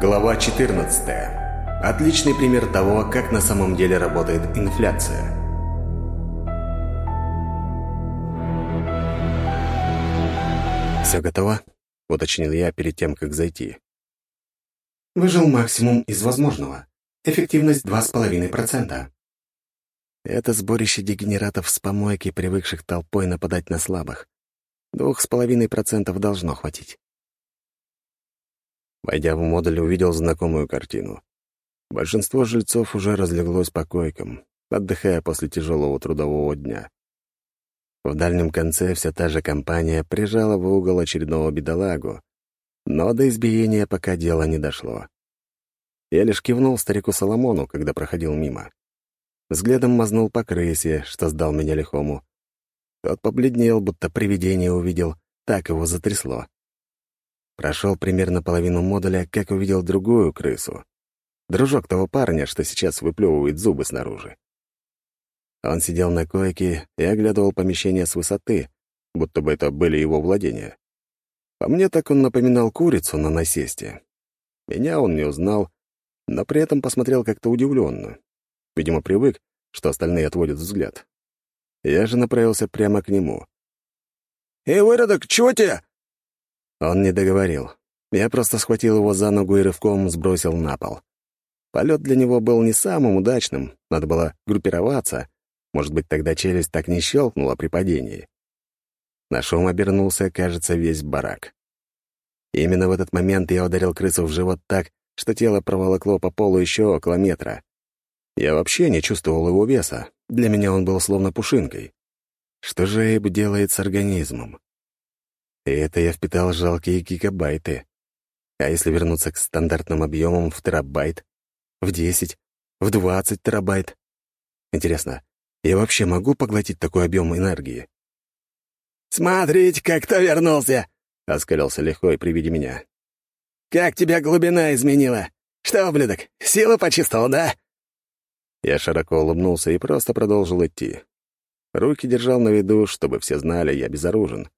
Глава 14. Отличный пример того, как на самом деле работает инфляция. «Все готово?» — уточнил я перед тем, как зайти. «Выжил максимум из возможного. Эффективность 2,5%. Это сборище дегенератов с помойки, привыкших толпой нападать на слабых. Двух с половиной процентов должно хватить. Войдя в модуль, увидел знакомую картину. Большинство жильцов уже разлеглось по койкам, отдыхая после тяжелого трудового дня. В дальнем конце вся та же компания прижала в угол очередного бедолагу, но до избиения пока дело не дошло. Я лишь кивнул старику Соломону, когда проходил мимо. Взглядом мазнул по крысе, что сдал меня лихому. Тот побледнел, будто привидение увидел, так его затрясло. Прошел примерно половину модуля, как увидел другую крысу. Дружок того парня, что сейчас выплевывает зубы снаружи. Он сидел на койке и оглядывал помещение с высоты, будто бы это были его владения. По мне так он напоминал курицу на насесте. Меня он не узнал, но при этом посмотрел как-то удивленно. Видимо, привык, что остальные отводят взгляд. Я же направился прямо к нему. «Эй, выродок, чего тебе?» Он не договорил. Я просто схватил его за ногу и рывком сбросил на пол. Полет для него был не самым удачным, надо было группироваться. Может быть, тогда челюсть так не щелкнула при падении. На шум обернулся, кажется, весь барак. именно в этот момент я ударил крысу в живот так, что тело проволокло по полу еще около метра. Я вообще не чувствовал его веса, для меня он был словно пушинкой. Что же Эйб делает с организмом? И это я впитал жалкие гигабайты. А если вернуться к стандартным объемам в терабайт, в 10, в 20 терабайт? Интересно, я вообще могу поглотить такой объем энергии? «Смотрите, как кто вернулся!» — оскалился и при виде меня. «Как тебя глубина изменила! Что, ублюдок, силу почувствовал, да?» Я широко улыбнулся и просто продолжил идти. Руки держал на виду, чтобы все знали, я безоружен.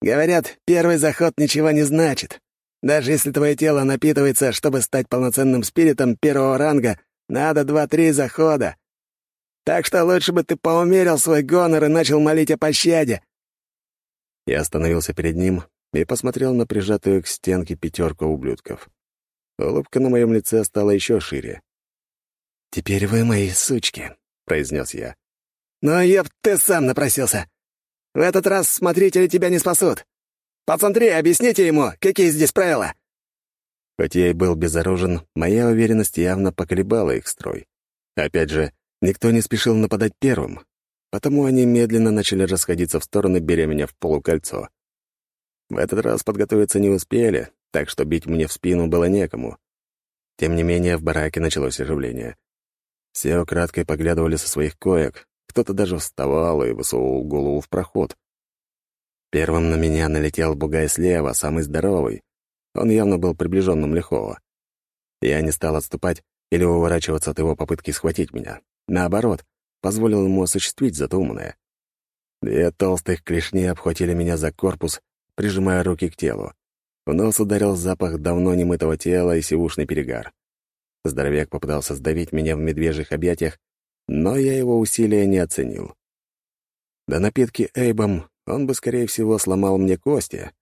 Говорят, первый заход ничего не значит. Даже если твое тело напитывается, чтобы стать полноценным спиритом первого ранга, надо два-три захода. Так что лучше бы ты поумерил свой гонор и начал молить о пощаде». Я остановился перед ним и посмотрел на прижатую к стенке пятерку ублюдков. Улыбка на моем лице стала еще шире. «Теперь вы мои сучки», — произнес я. «Но еб, ты сам напросился. В этот раз смотрители тебя не спасут. Посмотри, объясните ему, какие здесь правила». Хоть я и был безоружен, моя уверенность явно поколебала их строй. Опять же, никто не спешил нападать первым, потому они медленно начали расходиться в стороны, беря меня в полукольцо. В этот раз подготовиться не успели, так что бить мне в спину было некому. Тем не менее, в бараке началось оживление. Все украдкой поглядывали со своих коек, кто-то даже вставал и высовывал голову в проход. Первым на меня налетел бугай слева, самый здоровый. Он явно был приближенным Лихова. Я не стал отступать или уворачиваться от его попытки схватить меня. Наоборот, позволил ему осуществить задуманное. Две толстых клешни обхватили меня за корпус, прижимая руки к телу. В нос ударил запах давно немытого тела и сивушный перегар. Здоровяк попытался сдавить меня в медвежьих объятиях, но я его усилия не оценил. До напитки Эйбом он бы, скорее всего, сломал мне кости,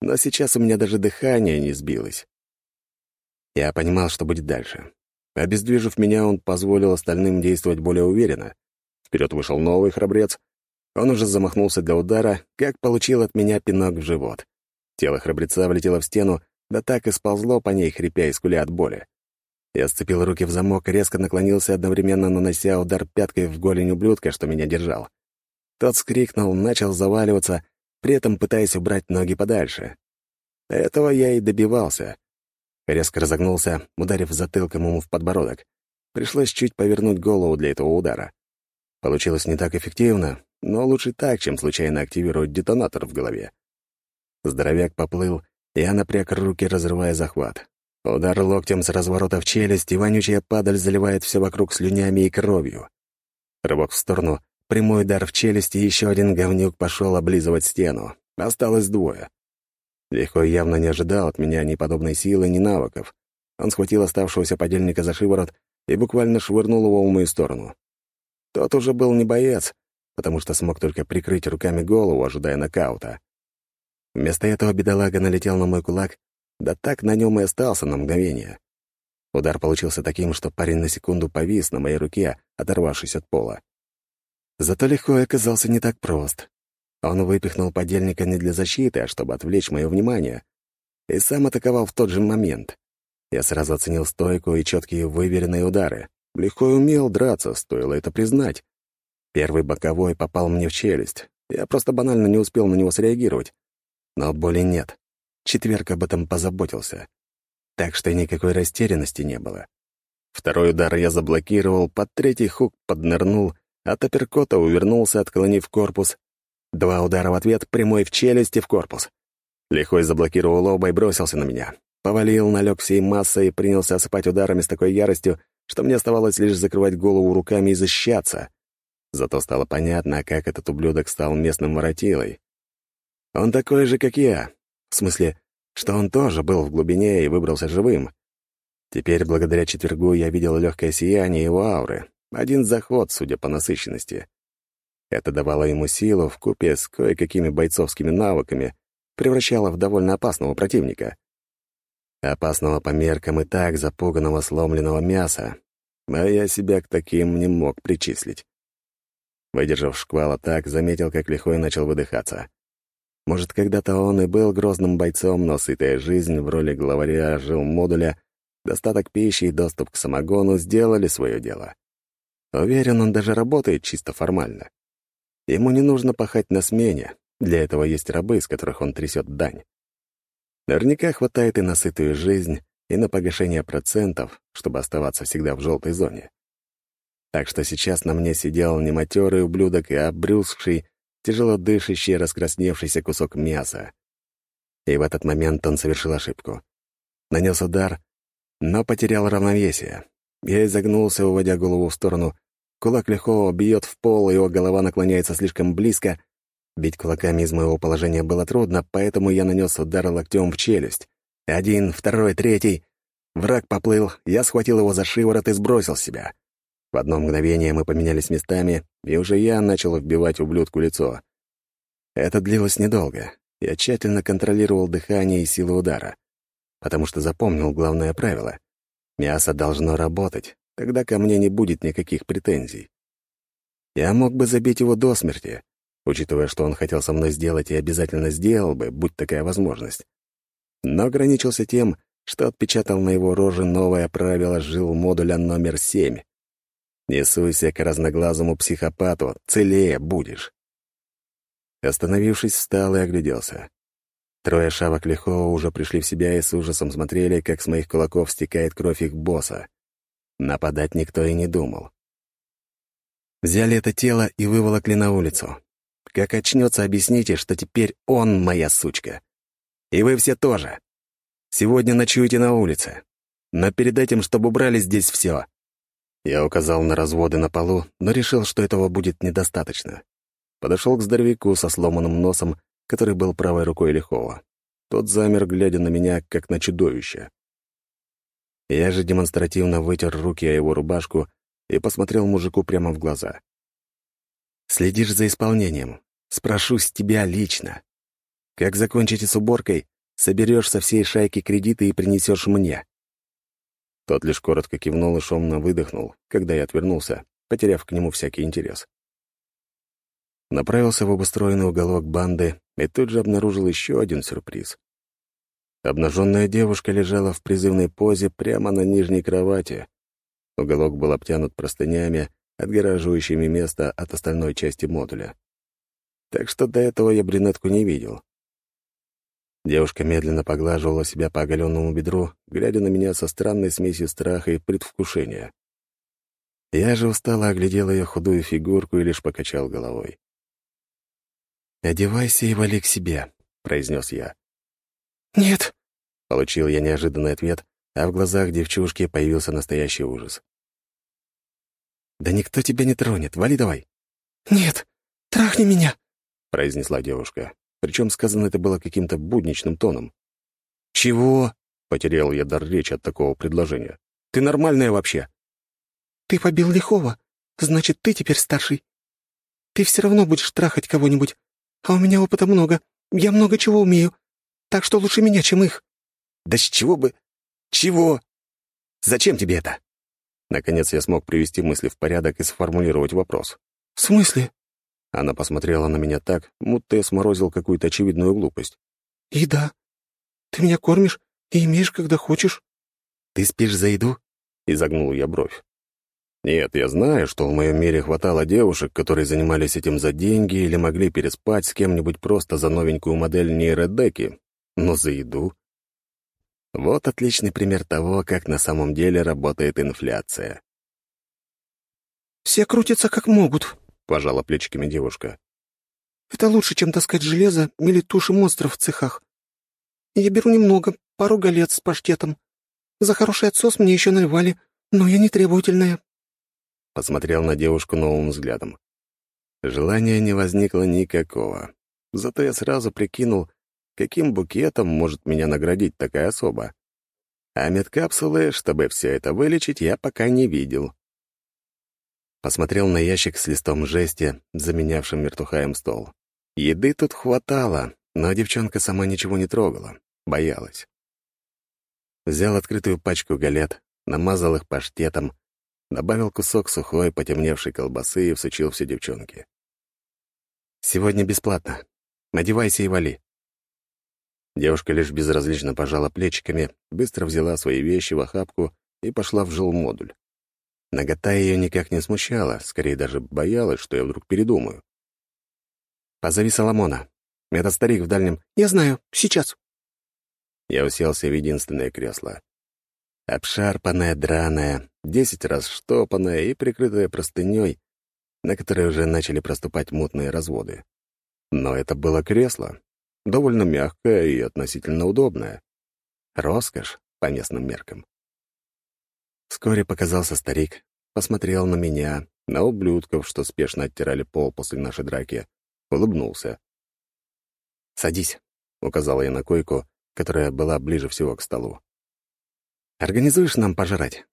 но сейчас у меня даже дыхание не сбилось. Я понимал, что будет дальше. Обездвижив меня, он позволил остальным действовать более уверенно. Вперед вышел новый храбрец. Он уже замахнулся для удара, как получил от меня пинок в живот. Тело храбреца влетело в стену, да так и сползло по ней, хрипя и скуля от боли. Я сцепил руки в замок и резко наклонился, одновременно нанося удар пяткой в голень ублюдка, что меня держал. Тот скрикнул, начал заваливаться, при этом пытаясь убрать ноги подальше. Этого я и добивался. Резко разогнулся, ударив затылком ему в подбородок. Пришлось чуть повернуть голову для этого удара. Получилось не так эффективно, но лучше так, чем случайно активировать детонатор в голове. Здоровяк поплыл, я напряг руки, разрывая захват. Удар локтем с разворота в челюсть, и вонючая падаль заливает все вокруг слюнями и кровью. Рывок в сторону, прямой удар в челюсть, и еще один говнюк пошел облизывать стену. Осталось двое. Легко явно не ожидал от меня ни подобной силы, ни навыков. Он схватил оставшегося подельника за шиворот и буквально швырнул его в мою сторону. Тот уже был не боец, потому что смог только прикрыть руками голову, ожидая нокаута. Вместо этого бедолага налетел на мой кулак, да так на нем и остался на мгновение. Удар получился таким, что парень на секунду повис на моей руке, оторвавшись от пола. Зато легко оказался не так прост. Он выпихнул подельника не для защиты, а чтобы отвлечь мое внимание, и сам атаковал в тот же момент. Я сразу оценил стойку и четкие выверенные удары. Легко умел драться, стоило это признать. Первый боковой попал мне в челюсть. Я просто банально не успел на него среагировать. Но боли нет. Четверг об этом позаботился. Так что никакой растерянности не было. Второй удар я заблокировал, под третий хук поднырнул, от апперкота увернулся, отклонив корпус. Два удара в ответ, прямой в челюсть и в корпус. Лихой заблокировал оба и бросился на меня. Повалил, налег всей массой и принялся осыпать ударами с такой яростью, что мне оставалось лишь закрывать голову руками и защищаться. Зато стало понятно, как этот ублюдок стал местным воротилой. Он такой же, как я. В смысле, что он тоже был в глубине и выбрался живым. Теперь, благодаря четвергу, я видел легкое сияние его ауры. Один заход, судя по насыщенности. Это давало ему силу в купе с кое-какими бойцовскими навыками, превращало в довольно опасного противника. Опасного по меркам и так запуганного сломленного мяса, а я себя к таким не мог причислить. Выдержав шквал атак, заметил, как лихой начал выдыхаться. Может, когда-то он и был грозным бойцом, но сытая жизнь в роли главаря жил модуля, достаток пищи и доступ к самогону сделали свое дело. Уверен, он даже работает чисто формально. Ему не нужно пахать на смене, для этого есть рабы, с которых он трясет дань. Наверняка хватает и на сытую жизнь, и на погашение процентов, чтобы оставаться всегда в желтой зоне. Так что сейчас на мне сидел не матерый ублюдок и обрюзгший, тяжело дышащий, раскрасневшийся кусок мяса. И в этот момент он совершил ошибку. Нанес удар, но потерял равновесие. Я изогнулся, уводя голову в сторону. Кулак легко бьет в пол, его голова наклоняется слишком близко, Бить кулаками из моего положения было трудно, поэтому я нанес удар локтем в челюсть. Один, второй, третий. Враг поплыл, я схватил его за шиворот и сбросил себя. В одно мгновение мы поменялись местами, и уже я начал вбивать ублюдку лицо. Это длилось недолго. Я тщательно контролировал дыхание и силу удара, потому что запомнил главное правило. Мясо должно работать, тогда ко мне не будет никаких претензий. Я мог бы забить его до смерти, учитывая, что он хотел со мной сделать и обязательно сделал бы, будь такая возможность. Но ограничился тем, что отпечатал на его роже новое правило жил модуля номер семь. Не суйся к разноглазому психопату, целее будешь. Остановившись, встал и огляделся. Трое шавок Лихова уже пришли в себя и с ужасом смотрели, как с моих кулаков стекает кровь их босса. Нападать никто и не думал. Взяли это тело и выволокли на улицу. Как очнется, объясните, что теперь он моя сучка. И вы все тоже. Сегодня ночуете на улице. Но перед этим, чтобы убрали здесь все. Я указал на разводы на полу, но решил, что этого будет недостаточно. Подошел к здоровяку со сломанным носом, который был правой рукой Лихова. Тот замер, глядя на меня, как на чудовище. Я же демонстративно вытер руки о его рубашку и посмотрел мужику прямо в глаза. Следишь за исполнением. Спрошу с тебя лично. Как закончите с уборкой, соберешь со всей шайки кредиты и принесешь мне». Тот лишь коротко кивнул и шумно выдохнул, когда я отвернулся, потеряв к нему всякий интерес. Направился в обустроенный уголок банды и тут же обнаружил еще один сюрприз. Обнаженная девушка лежала в призывной позе прямо на нижней кровати. Уголок был обтянут простынями, отгораживающими место от остальной части модуля. Так что до этого я брюнетку не видел. Девушка медленно поглаживала себя по оголенному бедру, глядя на меня со странной смесью страха и предвкушения. Я же устало оглядел ее худую фигурку и лишь покачал головой. «Одевайся и вали к себе», — произнес я. «Нет», — получил я неожиданный ответ, а в глазах девчушки появился настоящий ужас. «Да никто тебя не тронет. Вали давай». «Нет, трахни меня», — произнесла девушка. Причем сказано это было каким-то будничным тоном. «Чего?» — потерял я дар речи от такого предложения. «Ты нормальная вообще?» «Ты побил лихого, значит, ты теперь старший. Ты все равно будешь трахать кого-нибудь, а у меня опыта много, я много чего умею, так что лучше меня, чем их». «Да с чего бы? Чего? Зачем тебе это?» Наконец я смог привести мысли в порядок и сформулировать вопрос. «В смысле?» Она посмотрела на меня так, будто я сморозил какую-то очевидную глупость. «Еда. Ты меня кормишь и имеешь, когда хочешь». «Ты спишь за еду?» — изогнул я бровь. Нет, я знаю, что в моем мире хватало девушек, которые занимались этим за деньги или могли переспать с кем-нибудь просто за новенькую модель нейродеки. Но за еду? Вот отличный пример того, как на самом деле работает инфляция. «Все крутятся как могут», — пожала плечиками девушка. «Это лучше, чем таскать железо или туши монстров в цехах. Я беру немного, пару галет с паштетом. За хороший отсос мне еще наливали, но я не требовательная, посмотрел на девушку новым взглядом. Желания не возникло никакого. Зато я сразу прикинул, каким букетом может меня наградить такая особа. А медкапсулы, чтобы все это вылечить, я пока не видел. Посмотрел на ящик с листом жести, заменявшим мертухаем стол. Еды тут хватало, но девчонка сама ничего не трогала, боялась. Взял открытую пачку галет, намазал их паштетом, добавил кусок сухой, потемневшей колбасы и всучил все девчонки. «Сегодня бесплатно. Надевайся и вали». Девушка лишь безразлично пожала плечиками, быстро взяла свои вещи в охапку и пошла в жилмодуль. Нагота ее никак не смущала, скорее даже боялась, что я вдруг передумаю. «Позови Соломона. Этот старик в дальнем...» «Я знаю. Сейчас». Я уселся в единственное кресло. Обшарпанная, драная, десять раз штопанная и прикрытая простыней, на которой уже начали проступать мутные разводы. Но это было кресло, довольно мягкое и относительно удобное. Роскошь по местным меркам. Вскоре показался старик, посмотрел на меня, на ублюдков, что спешно оттирали пол после нашей драки, улыбнулся. «Садись», — указала я на койку, которая была ближе всего к столу. «Организуешь нам пожрать?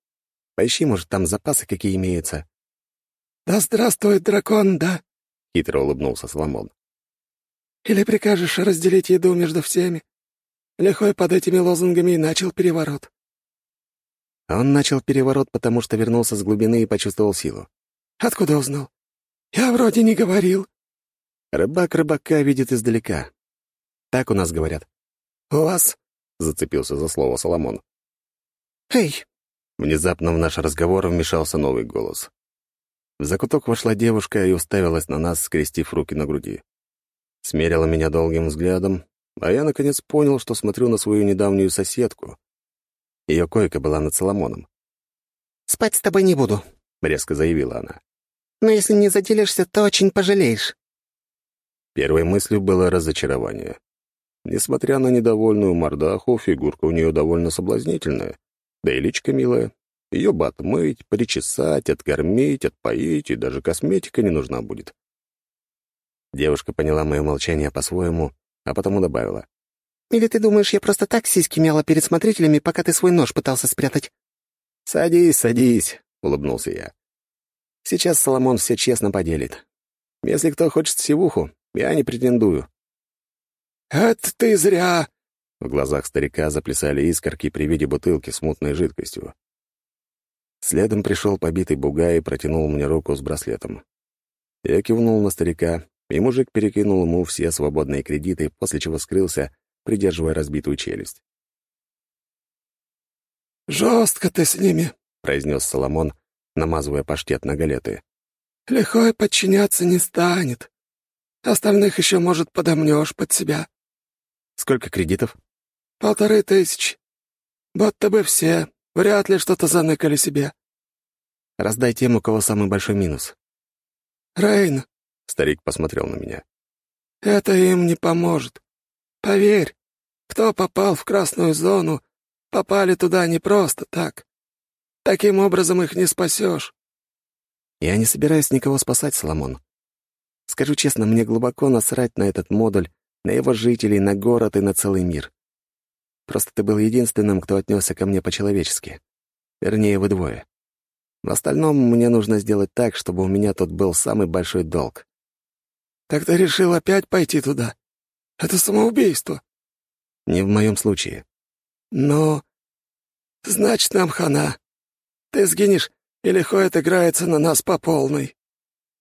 Поищи, может, там запасы какие имеются». «Да здравствует дракон, да?» — хитро улыбнулся Соломон. «Или прикажешь разделить еду между всеми?» Лихой под этими лозунгами и начал переворот. Он начал переворот, потому что вернулся с глубины и почувствовал силу. «Откуда узнал? Я вроде не говорил». «Рыбак рыбака видит издалека. Так у нас говорят». «У вас?» — зацепился за слово Соломон. «Эй, Внезапно в наш разговор вмешался новый голос. В закуток вошла девушка и уставилась на нас, скрестив руки на груди. Смерила меня долгим взглядом, а я, наконец, понял, что смотрю на свою недавнюю соседку. Ее койка была над Соломоном. «Спать с тобой не буду», — резко заявила она. «Но если не заделишься, то очень пожалеешь». Первой мыслью было разочарование. Несмотря на недовольную мордаху, фигурка у нее довольно соблазнительная. Да и личка милая. Ее бы отмыть, причесать, откормить, отпоить, и даже косметика не нужна будет. Девушка поняла мое молчание по-своему, а потому добавила. «Или ты думаешь, я просто так сиськи мяла перед смотрителями, пока ты свой нож пытался спрятать?» «Садись, садись», — улыбнулся я. «Сейчас Соломон все честно поделит. Если кто хочет сивуху, я не претендую». «Это ты зря!» В глазах старика заплясали искорки при виде бутылки с мутной жидкостью. Следом пришел побитый бугай и протянул мне руку с браслетом. Я кивнул на старика, и мужик перекинул ему все свободные кредиты, после чего скрылся, придерживая разбитую челюсть. «Жестко ты с ними», — произнес Соломон, намазывая паштет на галеты. «Лихой подчиняться не станет. Остальных еще, может, подомнешь под себя». «Сколько кредитов?» «Полторы тысячи. Будто бы все. Вряд ли что-то заныкали себе». «Раздай тем, у кого самый большой минус». «Рейн», — старик посмотрел на меня. «Это им не поможет. Поверь, кто попал в красную зону, попали туда не просто так. Таким образом их не спасешь». «Я не собираюсь никого спасать, Соломон. Скажу честно, мне глубоко насрать на этот модуль, на его жителей, на город и на целый мир. Просто ты был единственным, кто отнесся ко мне по-человечески. Вернее, вы двое. В остальном мне нужно сделать так, чтобы у меня тут был самый большой долг. «Так ты решил опять пойти туда? Это самоубийство». Не в моем случае. «Но... значит, нам хана. Ты сгинешь, и лихо играется на нас по полной».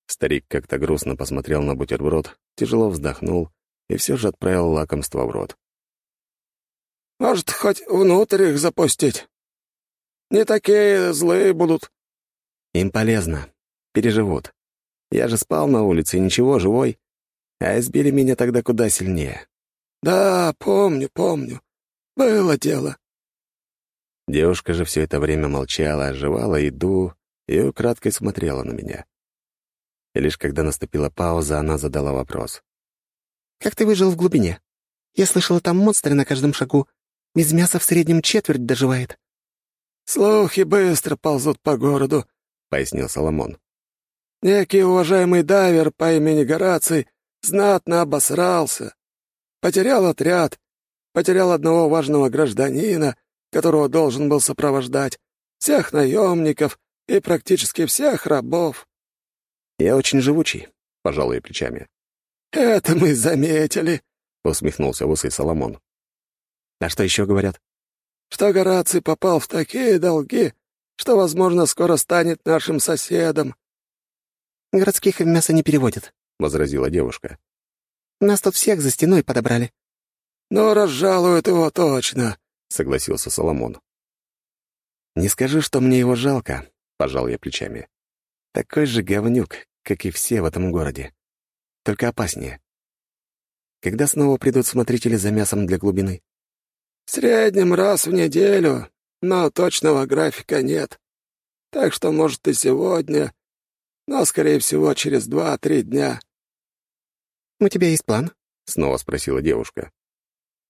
Старик как-то грустно посмотрел на бутерброд, тяжело вздохнул и все же отправил лакомство в рот. «Может, хоть внутрь их запустить? Не такие злые будут». «Им полезно. Переживут. Я же спал на улице, ничего, живой. А избили меня тогда куда сильнее». «Да, помню, помню. Было дело». Девушка же все это время молчала, оживала еду и украдкой смотрела на меня. И лишь когда наступила пауза, она задала вопрос. «Как ты выжил в глубине? Я слышала, там монстры на каждом шагу. Без мяса в среднем четверть доживает». «Слухи быстро ползут по городу», — пояснил Соломон. «Некий уважаемый дайвер по имени Гораций знатно обосрался. Потерял отряд, потерял одного важного гражданина, которого должен был сопровождать, всех наемников и практически всех рабов. «Я очень живучий», — пожал я плечами. «Это мы заметили», — усмехнулся усы Соломон. «А что еще говорят?» «Что Гораций попал в такие долги, что, возможно, скоро станет нашим соседом». «Городских в мясо не переводят», — возразила девушка. «Нас тут всех за стеной подобрали». «Ну, разжалуют его точно», — согласился Соломон. «Не скажи, что мне его жалко», — пожал я плечами. Такой же говнюк, как и все в этом городе. Только опаснее. Когда снова придут смотрители за мясом для глубины? В среднем раз в неделю, но точного графика нет. Так что, может, и сегодня, но, скорее всего, через два-три дня. «У тебя есть план?» — снова спросила девушка.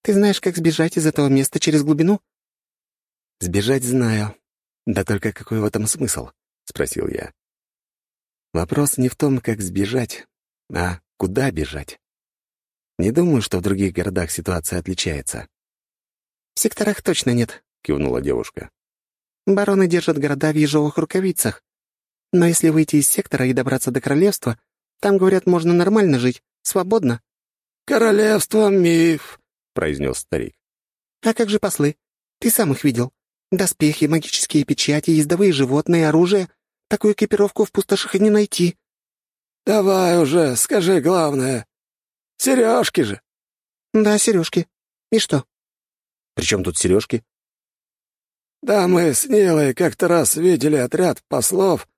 «Ты знаешь, как сбежать из этого места через глубину?» «Сбежать знаю. Да только какой в этом смысл?» — спросил я. Вопрос не в том, как сбежать, а куда бежать. Не думаю, что в других городах ситуация отличается. «В секторах точно нет», — кивнула девушка. «Бароны держат города в ежовых рукавицах. Но если выйти из сектора и добраться до королевства, там, говорят, можно нормально жить, свободно». «Королевство — миф», — произнес старик. «А как же послы? Ты сам их видел. Доспехи, магические печати, ездовые животные, оружие. Такую экипировку в пустошах и не найти». «Давай уже, скажи главное. Сережки же». «Да, сережки. И что?» «При чем тут сережки?» «Да мы с Нилой как-то раз видели отряд послов,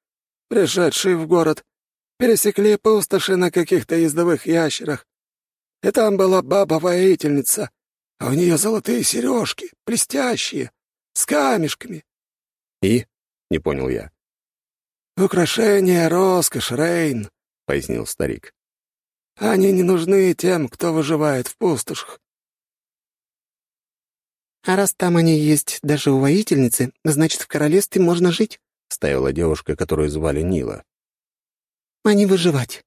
пришедший в город, пересекли пустоши на каких-то ездовых ящерах. И там была баба-воительница, а у нее золотые сережки, блестящие, с камешками». «И?» — не понял я. «Украшение — роскошь, Рейн», — пояснил старик. «Они не нужны тем, кто выживает в пустошах». «А раз там они есть даже у воительницы, значит, в королевстве можно жить», — ставила девушка, которую звали Нила. «А не выживать».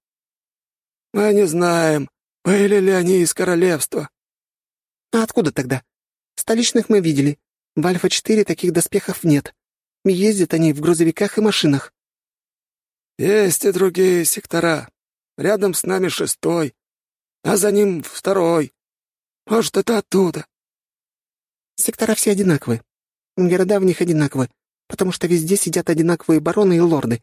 «Мы не знаем, были ли они из королевства». «А откуда тогда? Столичных мы видели. В Альфа-4 таких доспехов нет. Ездят они в грузовиках и машинах». Есть и другие сектора. Рядом с нами шестой, а за ним второй. Может, это оттуда. Сектора все одинаковые. Города в них одинаковые, потому что везде сидят одинаковые бароны и лорды.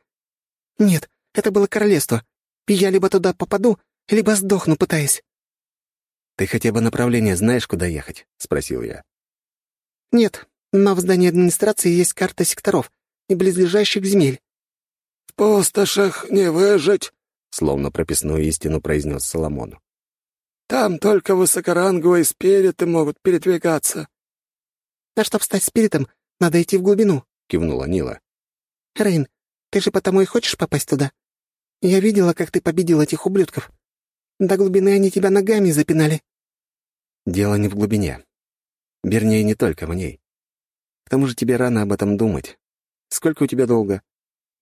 Нет, это было королевство. И я либо туда попаду, либо сдохну, пытаясь. «Ты хотя бы направление знаешь, куда ехать?» — спросил я. «Нет, но в здании администрации есть карта секторов и близлежащих земель пустошах не выжить», — словно прописную истину произнес Соломон. «Там только высокоранговые спириты могут передвигаться». «А чтоб стать спиритом, надо идти в глубину», — кивнула Нила. «Рейн, ты же потому и хочешь попасть туда? Я видела, как ты победил этих ублюдков. До глубины они тебя ногами запинали». «Дело не в глубине. Вернее, не только в ней. К тому же тебе рано об этом думать. Сколько у тебя долго?»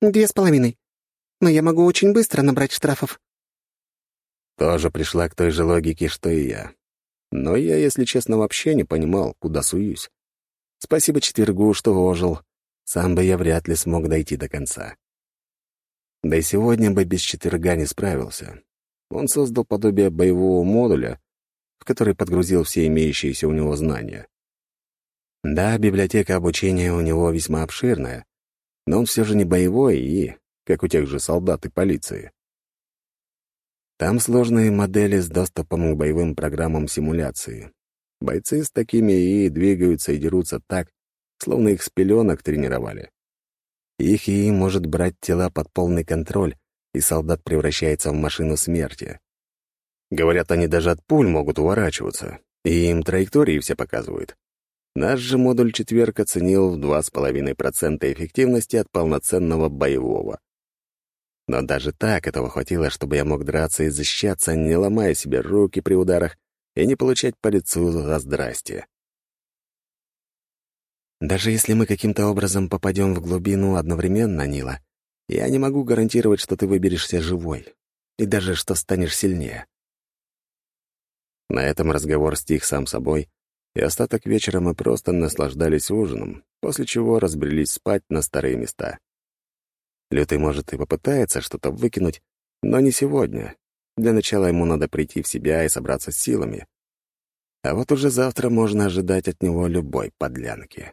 «Две с половиной. Но я могу очень быстро набрать штрафов». Тоже пришла к той же логике, что и я. Но я, если честно, вообще не понимал, куда суюсь. Спасибо четвергу, что ожил. Сам бы я вряд ли смог дойти до конца. Да и сегодня бы без четверга не справился. Он создал подобие боевого модуля, в который подгрузил все имеющиеся у него знания. Да, библиотека обучения у него весьма обширная, но он все же не боевой и, как у тех же солдат и полиции. Там сложные модели с доступом к боевым программам симуляции. Бойцы с такими и двигаются и дерутся так, словно их с пеленок тренировали. Их и может брать тела под полный контроль, и солдат превращается в машину смерти. Говорят, они даже от пуль могут уворачиваться, и им траектории все показывают. Наш же модуль «четверг» оценил в 2,5% эффективности от полноценного боевого. Но даже так этого хватило, чтобы я мог драться и защищаться, не ломая себе руки при ударах и не получать по лицу за здрасте. Даже если мы каким-то образом попадем в глубину одновременно, Нила, я не могу гарантировать, что ты выберешься живой, и даже что станешь сильнее. На этом разговор стих сам собой, и остаток вечера мы просто наслаждались ужином, после чего разбрелись спать на старые места. Лютый, может, и попытается что-то выкинуть, но не сегодня. Для начала ему надо прийти в себя и собраться с силами. А вот уже завтра можно ожидать от него любой подлянки.